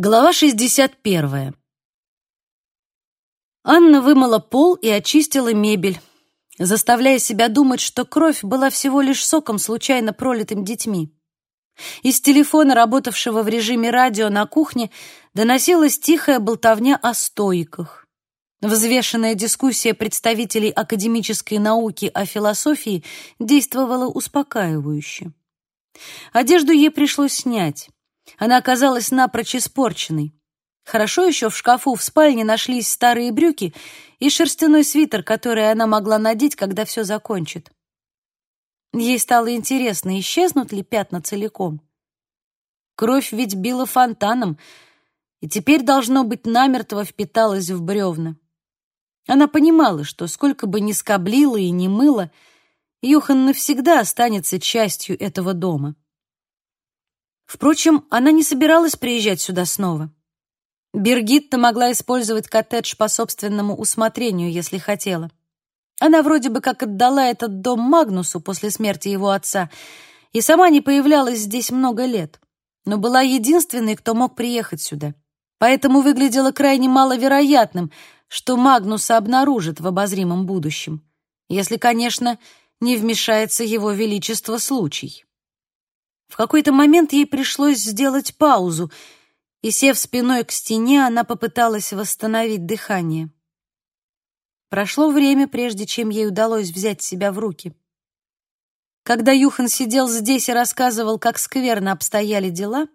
Глава 61. Анна вымыла пол и очистила мебель, заставляя себя думать, что кровь была всего лишь соком, случайно пролитым детьми. Из телефона, работавшего в режиме радио на кухне, доносилась тихая болтовня о стоиках. Взвешенная дискуссия представителей академической науки о философии действовала успокаивающе. Одежду ей пришлось снять. Она оказалась напрочь испорченной. Хорошо еще в шкафу в спальне нашлись старые брюки и шерстяной свитер, который она могла надеть, когда все закончит. Ей стало интересно, исчезнут ли пятна целиком. Кровь ведь била фонтаном, и теперь, должно быть, намертво впиталась в бревна. Она понимала, что сколько бы ни скоблила и ни мыла, Юхан навсегда останется частью этого дома. Впрочем, она не собиралась приезжать сюда снова. Бергитта могла использовать коттедж по собственному усмотрению, если хотела. Она вроде бы как отдала этот дом Магнусу после смерти его отца и сама не появлялась здесь много лет, но была единственной, кто мог приехать сюда. Поэтому выглядело крайне маловероятным, что Магнуса обнаружат в обозримом будущем, если, конечно, не вмешается его величество случай. В какой-то момент ей пришлось сделать паузу, и, сев спиной к стене, она попыталась восстановить дыхание. Прошло время, прежде чем ей удалось взять себя в руки. Когда Юхан сидел здесь и рассказывал, как скверно обстояли дела,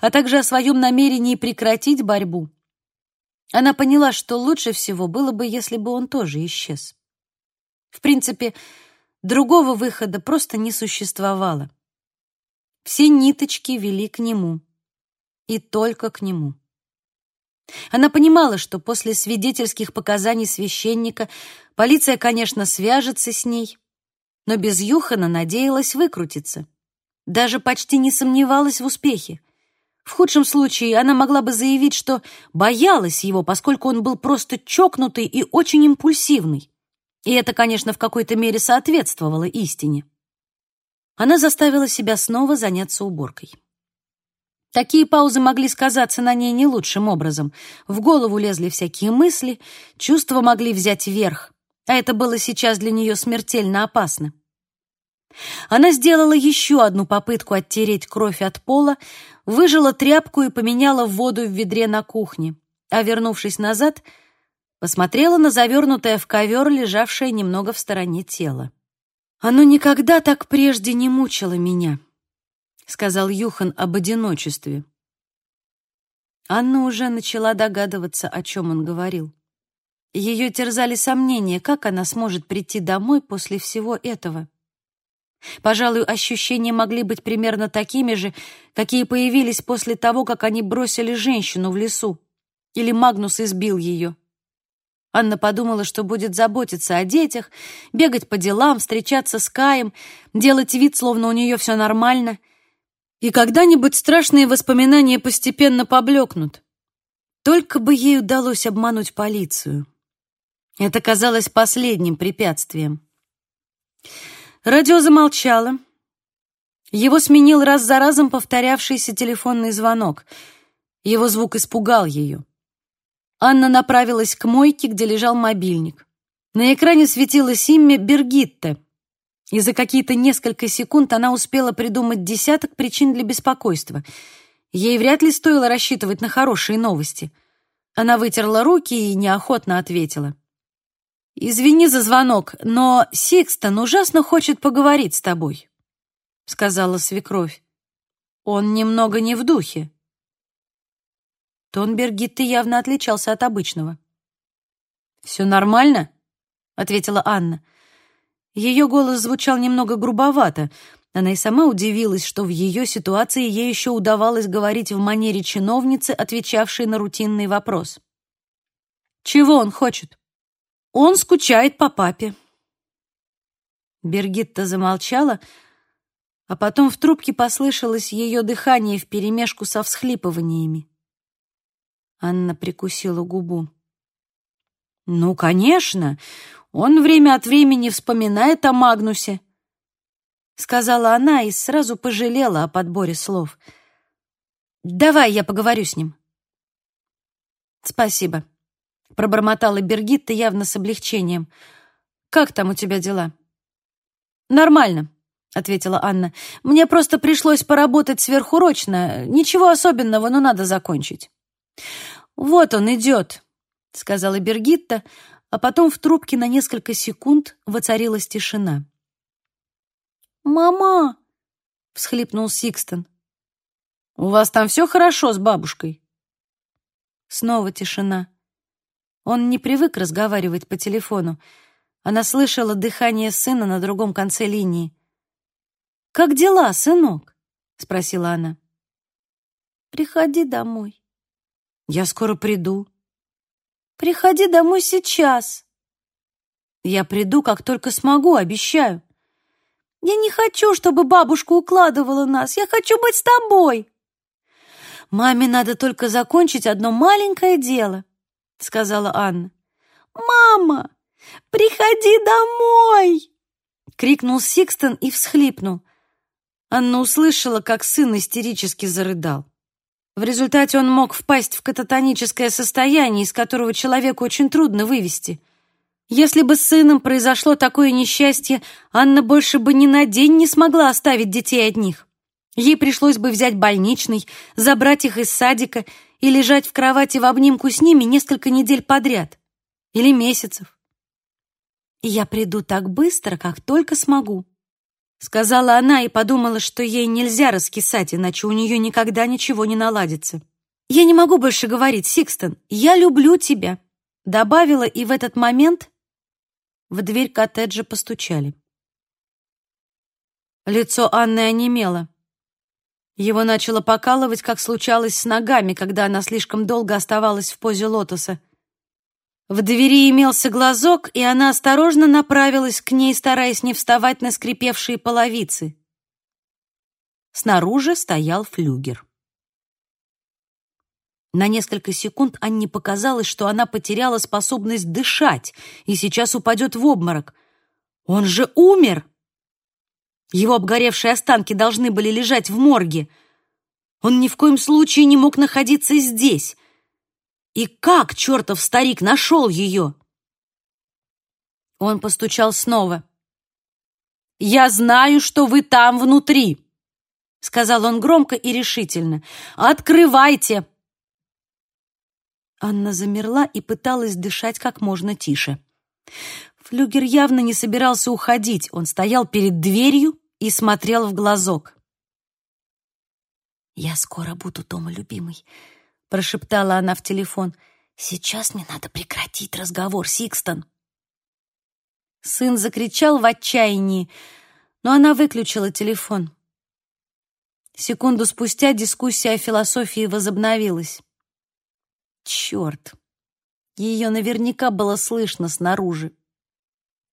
а также о своем намерении прекратить борьбу, она поняла, что лучше всего было бы, если бы он тоже исчез. В принципе, другого выхода просто не существовало. Все ниточки вели к нему. И только к нему. Она понимала, что после свидетельских показаний священника полиция, конечно, свяжется с ней, но без Юхана надеялась выкрутиться. Даже почти не сомневалась в успехе. В худшем случае она могла бы заявить, что боялась его, поскольку он был просто чокнутый и очень импульсивный. И это, конечно, в какой-то мере соответствовало истине она заставила себя снова заняться уборкой. Такие паузы могли сказаться на ней не лучшим образом. В голову лезли всякие мысли, чувства могли взять верх, а это было сейчас для нее смертельно опасно. Она сделала еще одну попытку оттереть кровь от пола, выжила тряпку и поменяла воду в ведре на кухне, а, вернувшись назад, посмотрела на завернутое в ковер, лежавшее немного в стороне тело. Оно никогда так прежде не мучило меня, сказал Юхан об одиночестве. Анна уже начала догадываться, о чем он говорил. Ее терзали сомнения, как она сможет прийти домой после всего этого. Пожалуй, ощущения могли быть примерно такими же, какие появились после того, как они бросили женщину в лесу, или Магнус избил ее. Анна подумала, что будет заботиться о детях, бегать по делам, встречаться с Каем, делать вид, словно у нее все нормально. И когда-нибудь страшные воспоминания постепенно поблекнут. Только бы ей удалось обмануть полицию. Это казалось последним препятствием. Радио замолчало. Его сменил раз за разом повторявшийся телефонный звонок. Его звук испугал ее. Анна направилась к мойке, где лежал мобильник. На экране светилось имя Бергитте, и за какие-то несколько секунд она успела придумать десяток причин для беспокойства. Ей вряд ли стоило рассчитывать на хорошие новости. Она вытерла руки и неохотно ответила. «Извини за звонок, но Сикстон ужасно хочет поговорить с тобой», — сказала свекровь. «Он немного не в духе». Тон Бергитты явно отличался от обычного. «Все нормально?» — ответила Анна. Ее голос звучал немного грубовато. Она и сама удивилась, что в ее ситуации ей еще удавалось говорить в манере чиновницы, отвечавшей на рутинный вопрос. «Чего он хочет?» «Он скучает по папе». Бергитта замолчала, а потом в трубке послышалось ее дыхание вперемешку со всхлипываниями. Анна прикусила губу. «Ну, конечно, он время от времени вспоминает о Магнусе», — сказала она и сразу пожалела о подборе слов. Давай я поговорю с ним. Спасибо, пробормотала Бергитта явно с облегчением. Как там у тебя дела? Нормально, ответила Анна. Мне просто пришлось поработать сверхурочно. Ничего особенного, но надо закончить. Вот он идет, сказала Бергитта, а потом в трубке на несколько секунд воцарилась тишина. «Мама!» — всхлипнул Сикстон. «У вас там все хорошо с бабушкой?» Снова тишина. Он не привык разговаривать по телефону. Она слышала дыхание сына на другом конце линии. «Как дела, сынок?» — спросила она. «Приходи домой». «Я скоро приду». Приходи домой сейчас. Я приду, как только смогу, обещаю. Я не хочу, чтобы бабушка укладывала нас. Я хочу быть с тобой. Маме надо только закончить одно маленькое дело, сказала Анна. Мама, приходи домой! крикнул Сикстон и всхлипнул. Анна услышала, как сын истерически зарыдал. В результате он мог впасть в кататоническое состояние, из которого человеку очень трудно вывести. Если бы с сыном произошло такое несчастье, Анна больше бы ни на день не смогла оставить детей одних. Ей пришлось бы взять больничный, забрать их из садика и лежать в кровати в обнимку с ними несколько недель подряд. Или месяцев. Я приду так быстро, как только смогу. Сказала она и подумала, что ей нельзя раскисать, иначе у нее никогда ничего не наладится. «Я не могу больше говорить, Сикстон. Я люблю тебя», — добавила, и в этот момент в дверь коттеджа постучали. Лицо Анны онемело. Его начало покалывать, как случалось с ногами, когда она слишком долго оставалась в позе лотоса. В двери имелся глазок, и она осторожно направилась к ней, стараясь не вставать на скрипевшие половицы. Снаружи стоял флюгер. На несколько секунд Анне показалось, что она потеряла способность дышать и сейчас упадет в обморок. Он же умер! Его обгоревшие останки должны были лежать в морге. Он ни в коем случае не мог находиться здесь. И как чертов старик нашел ее? Он постучал снова. «Я знаю, что вы там внутри», — сказал он громко и решительно. «Открывайте!» Анна замерла и пыталась дышать как можно тише. Флюгер явно не собирался уходить. Он стоял перед дверью и смотрел в глазок. «Я скоро буду дома, любимый», прошептала она в телефон. Сейчас мне надо прекратить разговор, Сикстон. Сын закричал в отчаянии, но она выключила телефон. Секунду спустя дискуссия о философии возобновилась. Черт! Ее наверняка было слышно снаружи.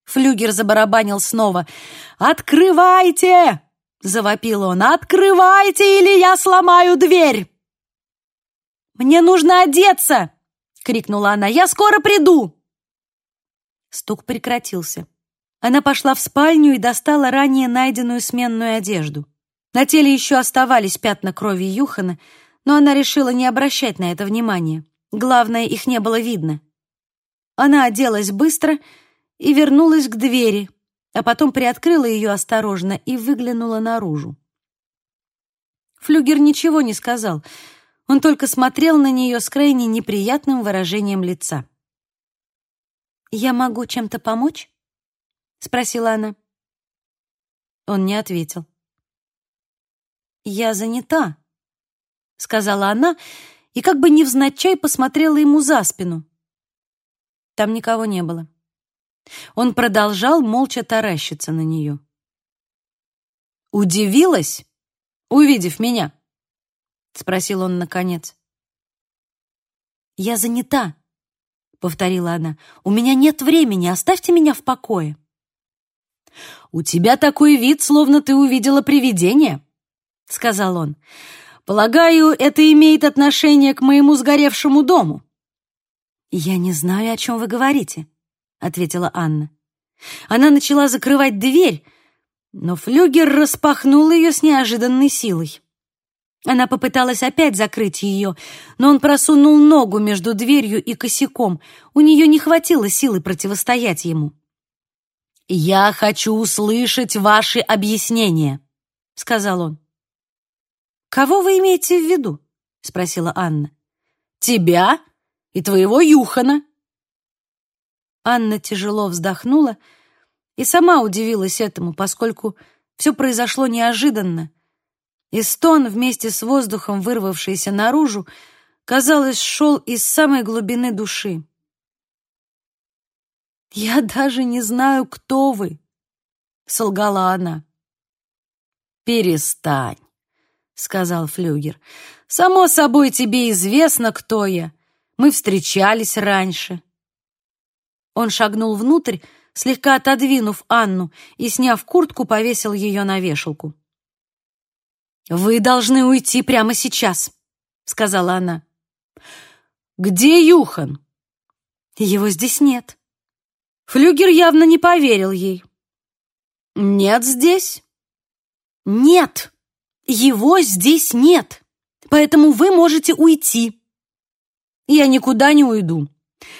Флюгер забарабанил снова. «Открывайте!» — завопил он. «Открывайте, или я сломаю дверь!» «Мне нужно одеться!» — крикнула она. «Я скоро приду!» Стук прекратился. Она пошла в спальню и достала ранее найденную сменную одежду. На теле еще оставались пятна крови Юхана, но она решила не обращать на это внимания. Главное, их не было видно. Она оделась быстро и вернулась к двери, а потом приоткрыла ее осторожно и выглянула наружу. Флюгер ничего не сказал — он только смотрел на нее с крайне неприятным выражением лица. «Я могу чем-то помочь?» — спросила она. Он не ответил. «Я занята», — сказала она, и как бы невзначай посмотрела ему за спину. Там никого не было. Он продолжал молча таращиться на нее. «Удивилась, увидев меня?» — спросил он наконец. «Я занята», — повторила она. «У меня нет времени, оставьте меня в покое». «У тебя такой вид, словно ты увидела привидение», — сказал он. «Полагаю, это имеет отношение к моему сгоревшему дому». «Я не знаю, о чем вы говорите», — ответила Анна. Она начала закрывать дверь, но флюгер распахнул ее с неожиданной силой. Она попыталась опять закрыть ее, но он просунул ногу между дверью и косяком. У нее не хватило силы противостоять ему. «Я хочу услышать ваши объяснения», — сказал он. «Кого вы имеете в виду?» — спросила Анна. «Тебя и твоего Юхана». Анна тяжело вздохнула и сама удивилась этому, поскольку все произошло неожиданно, и стон вместе с воздухом, вырвавшийся наружу, казалось, шел из самой глубины души. «Я даже не знаю, кто вы», — солгала она. «Перестань», — сказал Флюгер. «Само собой тебе известно, кто я. Мы встречались раньше». Он шагнул внутрь, слегка отодвинув Анну, и, сняв куртку, повесил ее на вешалку. «Вы должны уйти прямо сейчас», — сказала она. «Где Юхан?» «Его здесь нет». Флюгер явно не поверил ей. «Нет здесь?» «Нет, его здесь нет, поэтому вы можете уйти». «Я никуда не уйду.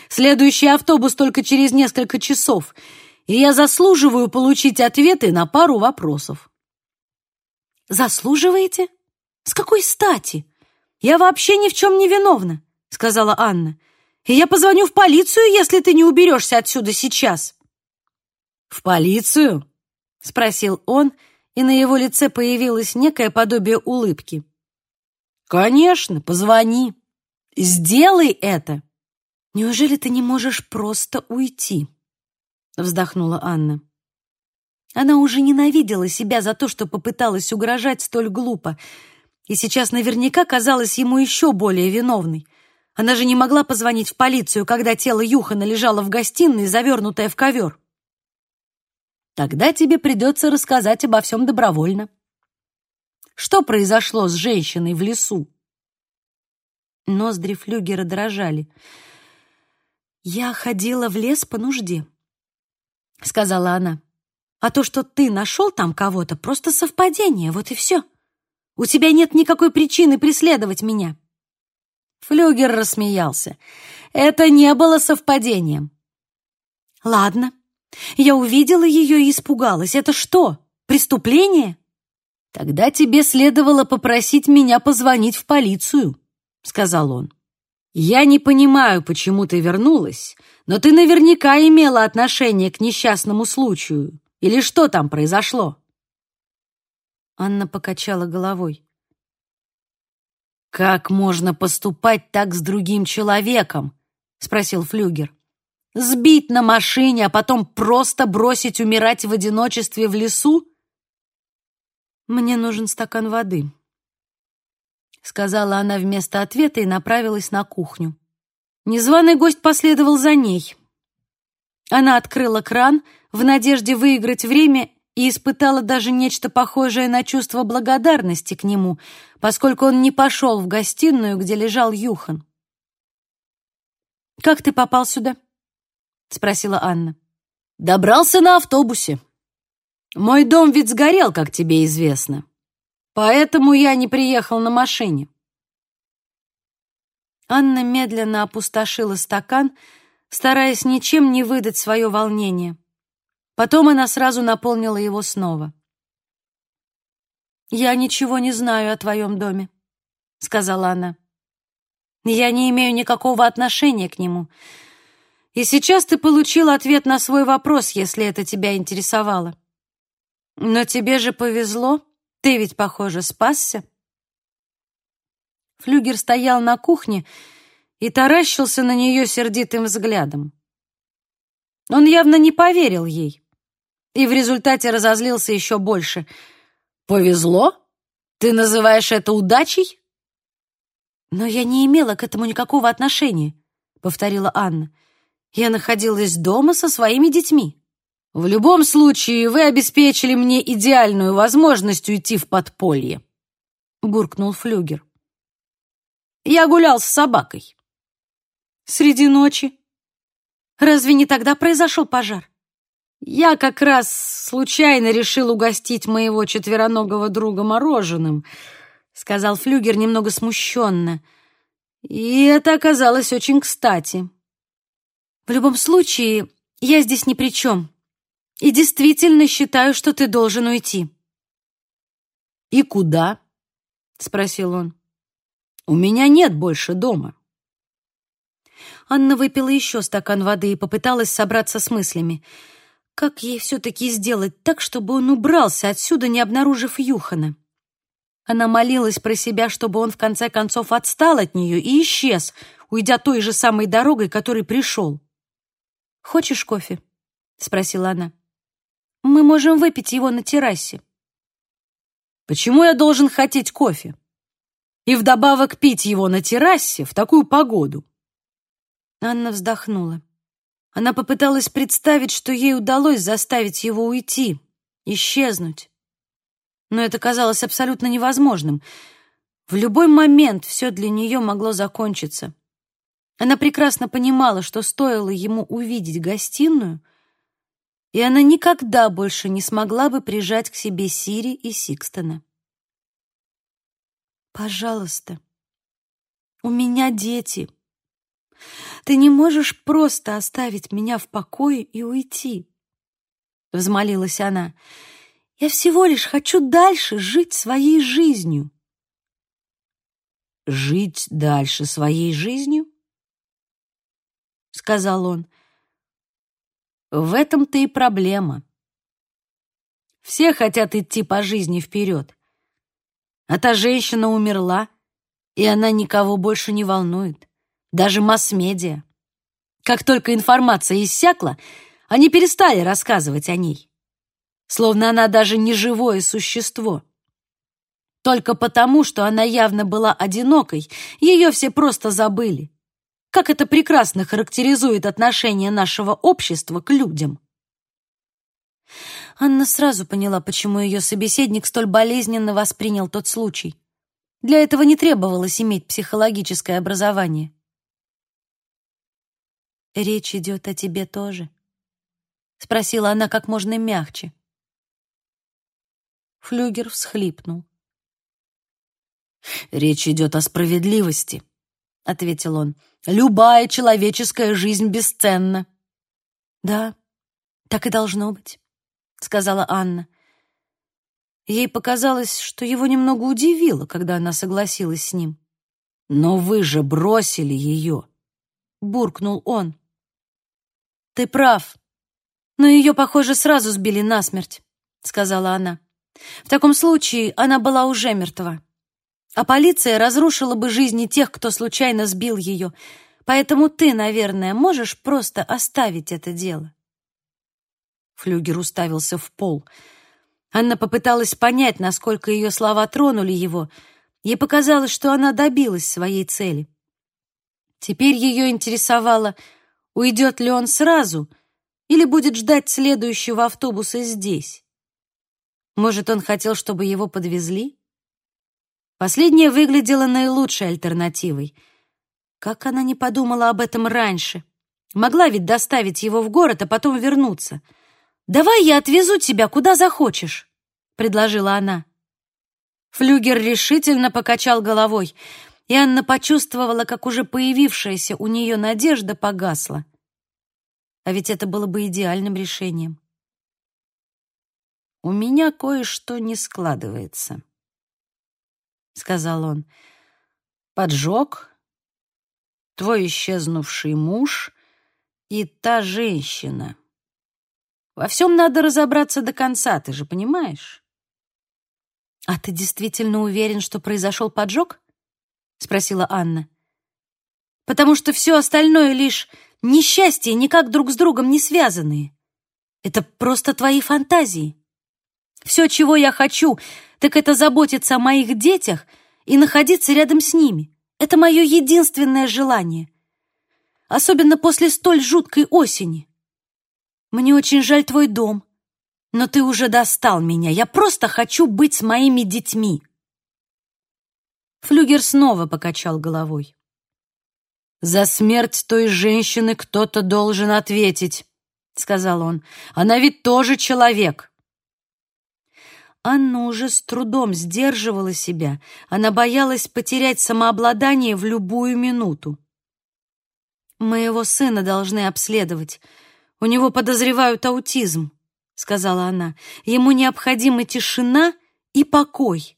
Следующий автобус только через несколько часов, и я заслуживаю получить ответы на пару вопросов». «Заслуживаете? С какой стати? Я вообще ни в чем не виновна», — сказала Анна. «И я позвоню в полицию, если ты не уберешься отсюда сейчас». «В полицию?» — спросил он, и на его лице появилось некое подобие улыбки. «Конечно, позвони. Сделай это!» «Неужели ты не можешь просто уйти?» — вздохнула Анна. Она уже ненавидела себя за то, что попыталась угрожать столь глупо, и сейчас наверняка казалась ему еще более виновной. Она же не могла позвонить в полицию, когда тело Юхана лежало в гостиной, завернутое в ковер. Тогда тебе придется рассказать обо всем добровольно. Что произошло с женщиной в лесу? Ноздри флюгера дрожали. «Я ходила в лес по нужде», — сказала она. А то, что ты нашел там кого-то, просто совпадение, вот и все. У тебя нет никакой причины преследовать меня». Флюгер рассмеялся. «Это не было совпадением». «Ладно, я увидела ее и испугалась. Это что, преступление?» «Тогда тебе следовало попросить меня позвонить в полицию», — сказал он. «Я не понимаю, почему ты вернулась, но ты наверняка имела отношение к несчастному случаю. Или что там произошло?» Анна покачала головой. «Как можно поступать так с другим человеком?» — спросил Флюгер. «Сбить на машине, а потом просто бросить умирать в одиночестве в лесу?» «Мне нужен стакан воды», — сказала она вместо ответа и направилась на кухню. Незваный гость последовал за ней. Она открыла кран в надежде выиграть время и испытала даже нечто похожее на чувство благодарности к нему, поскольку он не пошел в гостиную, где лежал Юхан. «Как ты попал сюда?» — спросила Анна. «Добрался на автобусе. Мой дом ведь сгорел, как тебе известно. Поэтому я не приехал на машине». Анна медленно опустошила стакан, стараясь ничем не выдать свое волнение. Потом она сразу наполнила его снова. «Я ничего не знаю о твоем доме», — сказала она. «Я не имею никакого отношения к нему. И сейчас ты получил ответ на свой вопрос, если это тебя интересовало. Но тебе же повезло, ты ведь, похоже, спасся». Флюгер стоял на кухне и таращился на нее сердитым взглядом. Он явно не поверил ей и в результате разозлился еще больше. «Повезло? Ты называешь это удачей?» «Но я не имела к этому никакого отношения», — повторила Анна. «Я находилась дома со своими детьми». «В любом случае, вы обеспечили мне идеальную возможность уйти в подполье», — буркнул Флюгер. «Я гулял с собакой». «Среди ночи? Разве не тогда произошел пожар?» Я как раз случайно решил угостить моего четвероногого друга мороженым. сказал Флюгер немного смущенно. И это оказалось очень кстати. В любом случае, я здесь ни при чем. И действительно считаю, что ты должен уйти. И куда? спросил он. У меня нет больше дома. Анна выпила еще стакан воды и попыталась собраться с мыслями. Как ей все-таки сделать так, чтобы он убрался отсюда, не обнаружив Юхана? Она молилась про себя, чтобы он в конце концов отстал от нее и исчез, уйдя той же самой дорогой, которой пришел. «Хочешь кофе?» — спросила она. «Мы можем выпить его на террасе». «Почему я должен хотеть кофе? И вдобавок пить его на террасе в такую погоду?» Анна вздохнула. Она попыталась представить, что ей удалось заставить его уйти, исчезнуть. Но это казалось абсолютно невозможным. В любой момент все для нее могло закончиться. Она прекрасно понимала, что стоило ему увидеть гостиную, и она никогда больше не смогла бы прижать к себе Сири и Сикстона. «Пожалуйста, у меня дети», ты не можешь просто оставить меня в покое и уйти, взмолилась она. Я всего лишь хочу дальше жить своей жизнью. Жить дальше своей жизнью? сказал он. В этом-то и проблема. Все хотят идти по жизни вперед. А та женщина умерла, и она никого больше не волнует даже масс-медиа. Как только информация иссякла, они перестали рассказывать о ней. Словно она даже не живое существо. Только потому, что она явно была одинокой, ее все просто забыли. Как это прекрасно характеризует отношение нашего общества к людям. Анна сразу поняла, почему ее собеседник столь болезненно воспринял тот случай. Для этого не требовалось иметь психологическое образование. «Речь идет о тебе тоже?» — спросила она как можно мягче. Флюгер всхлипнул. «Речь идет о справедливости», — ответил он. «Любая человеческая жизнь бесценна». «Да, так и должно быть», — сказала Анна. Ей показалось, что его немного удивило, когда она согласилась с ним. «Но вы же бросили ее», — буркнул он. «Ты прав. Но ее, похоже, сразу сбили насмерть», — сказала она. «В таком случае она была уже мертва. А полиция разрушила бы жизни тех, кто случайно сбил ее. Поэтому ты, наверное, можешь просто оставить это дело». Флюгер уставился в пол. Анна попыталась понять, насколько ее слова тронули его. Ей показалось, что она добилась своей цели. Теперь ее интересовало, Уйдет ли он сразу или будет ждать следующего автобуса здесь? Может, он хотел, чтобы его подвезли? Последнее выглядело наилучшей альтернативой. Как она не подумала об этом раньше? Могла ведь доставить его в город, а потом вернуться. «Давай я отвезу тебя куда захочешь», — предложила она. Флюгер решительно покачал головой и Анна почувствовала, как уже появившаяся у нее надежда погасла. А ведь это было бы идеальным решением. «У меня кое-что не складывается», — сказал он. «Поджог, твой исчезнувший муж и та женщина. Во всем надо разобраться до конца, ты же понимаешь?» «А ты действительно уверен, что произошел поджог?» — спросила Анна. «Потому что все остальное лишь несчастье, никак друг с другом не связанные. Это просто твои фантазии. Все, чего я хочу, так это заботиться о моих детях и находиться рядом с ними. Это мое единственное желание. Особенно после столь жуткой осени. Мне очень жаль твой дом, но ты уже достал меня. Я просто хочу быть с моими детьми». Флюгер снова покачал головой. «За смерть той женщины кто-то должен ответить», — сказал он. «Она ведь тоже человек». Анна уже с трудом сдерживала себя. Она боялась потерять самообладание в любую минуту. «Моего сына должны обследовать. У него подозревают аутизм», — сказала она. «Ему необходима тишина и покой.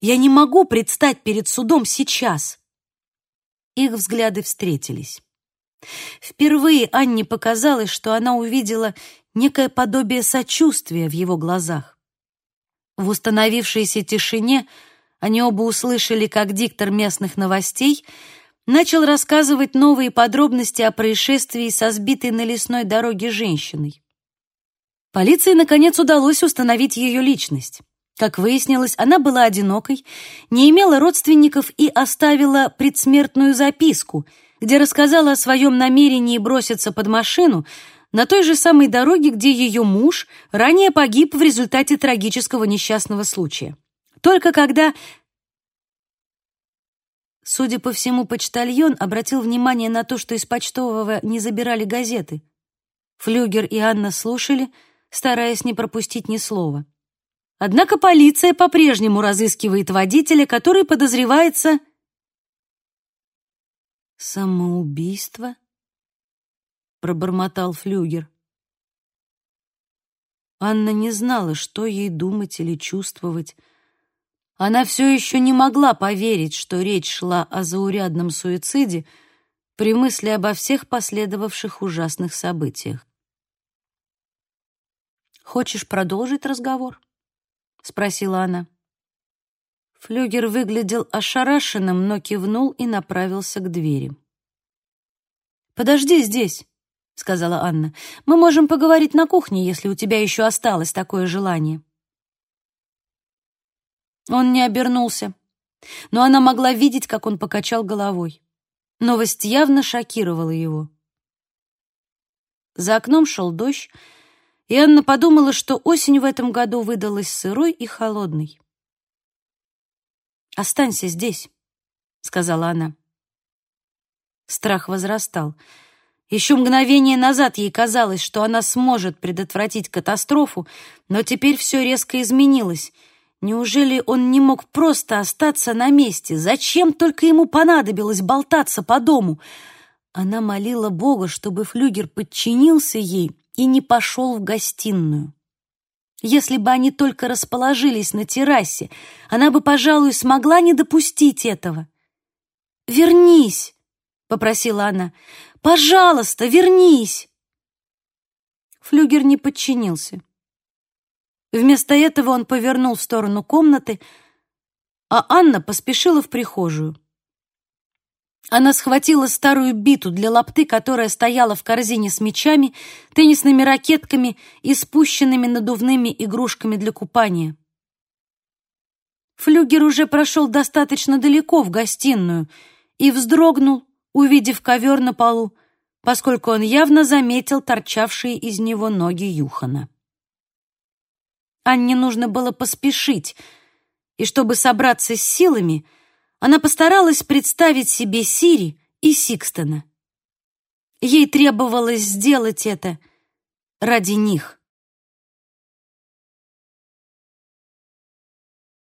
Я не могу предстать перед судом сейчас». Их взгляды встретились. Впервые Анне показалось, что она увидела некое подобие сочувствия в его глазах. В установившейся тишине они оба услышали, как диктор местных новостей начал рассказывать новые подробности о происшествии со сбитой на лесной дороге женщиной. Полиции, наконец, удалось установить ее личность. Как выяснилось, она была одинокой, не имела родственников и оставила предсмертную записку, где рассказала о своем намерении броситься под машину на той же самой дороге, где ее муж ранее погиб в результате трагического несчастного случая. Только когда... Судя по всему, почтальон обратил внимание на то, что из почтового не забирали газеты. Флюгер и Анна слушали, стараясь не пропустить ни слова. Однако полиция по-прежнему разыскивает водителя, который подозревается... «Самоубийство?» пробормотал Флюгер. Анна не знала, что ей думать или чувствовать. Она все еще не могла поверить, что речь шла о заурядном суициде при мысли обо всех последовавших ужасных событиях. «Хочешь продолжить разговор?» — спросила она. Флюгер выглядел ошарашенным, но кивнул и направился к двери. «Подожди здесь», — сказала Анна. «Мы можем поговорить на кухне, если у тебя еще осталось такое желание». Он не обернулся, но она могла видеть, как он покачал головой. Новость явно шокировала его. За окном шел дождь, и Анна подумала, что осень в этом году выдалась сырой и холодной. «Останься здесь», — сказала она. Страх возрастал — еще мгновение назад ей казалось, что она сможет предотвратить катастрофу, но теперь все резко изменилось. Неужели он не мог просто остаться на месте? Зачем только ему понадобилось болтаться по дому? Она молила Бога, чтобы флюгер подчинился ей и не пошел в гостиную. Если бы они только расположились на террасе, она бы, пожалуй, смогла не допустить этого. «Вернись!» — попросила она. Пожалуйста, вернись!» Флюгер не подчинился. Вместо этого он повернул в сторону комнаты, а Анна поспешила в прихожую. Она схватила старую биту для лапты, которая стояла в корзине с мячами, теннисными ракетками и спущенными надувными игрушками для купания. Флюгер уже прошел достаточно далеко в гостиную и вздрогнул, увидев ковер на полу, поскольку он явно заметил торчавшие из него ноги Юхана. Анне нужно было поспешить, и чтобы собраться с силами, она постаралась представить себе Сири и Сикстона. Ей требовалось сделать это ради них.